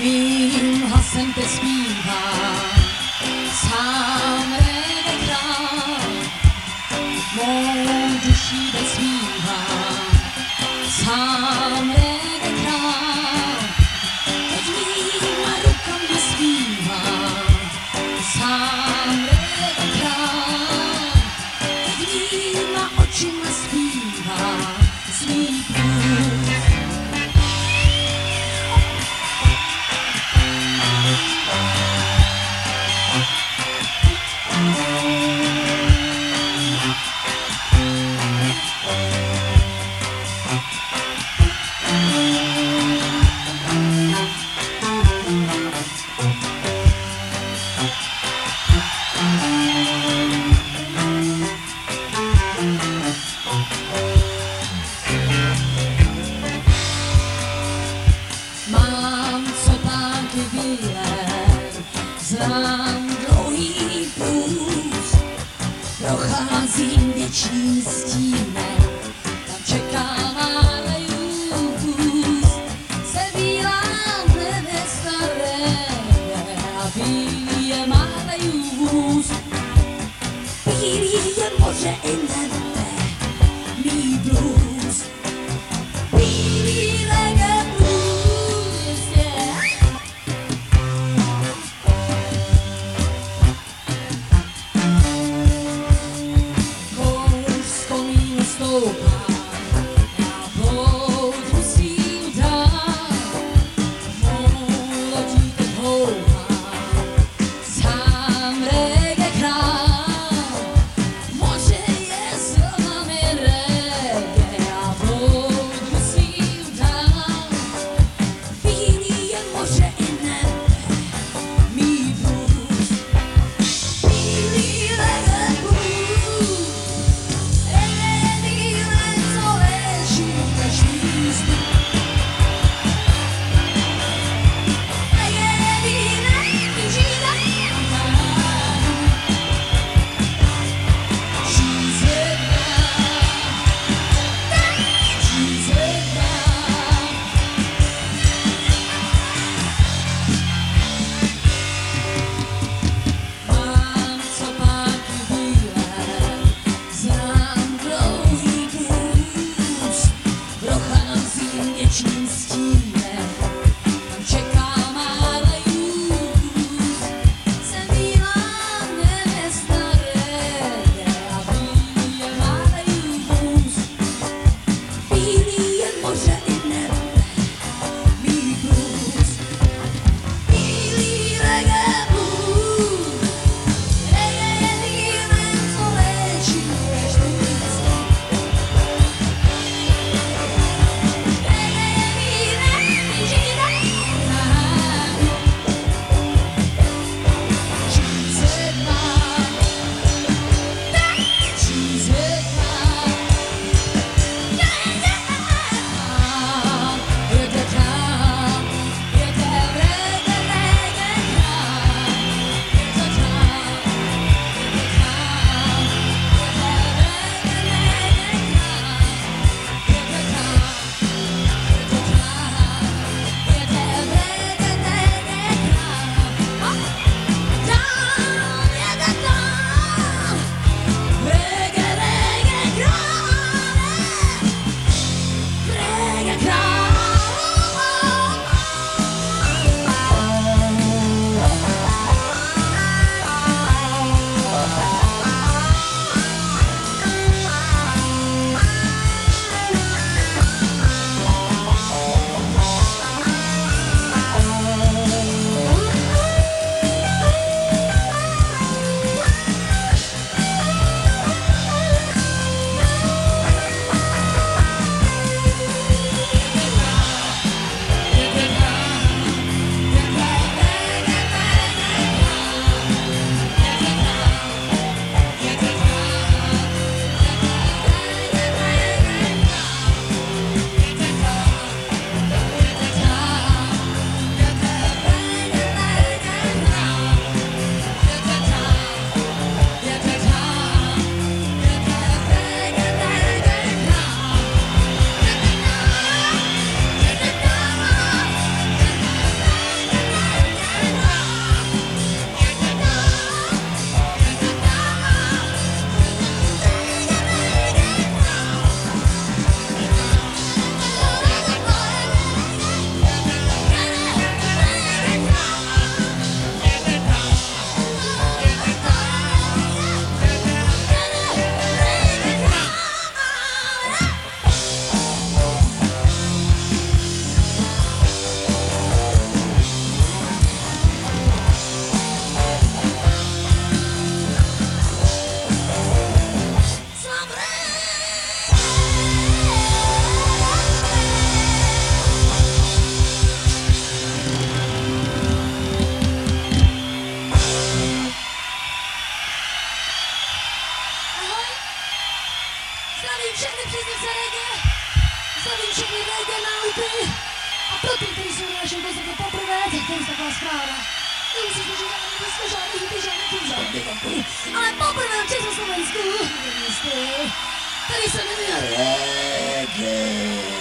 Min har sendt et smil her. Znám dlouhý půst, procházím věčným Ale poprvé v Československu, jistý, tady se jmenuje Reggae.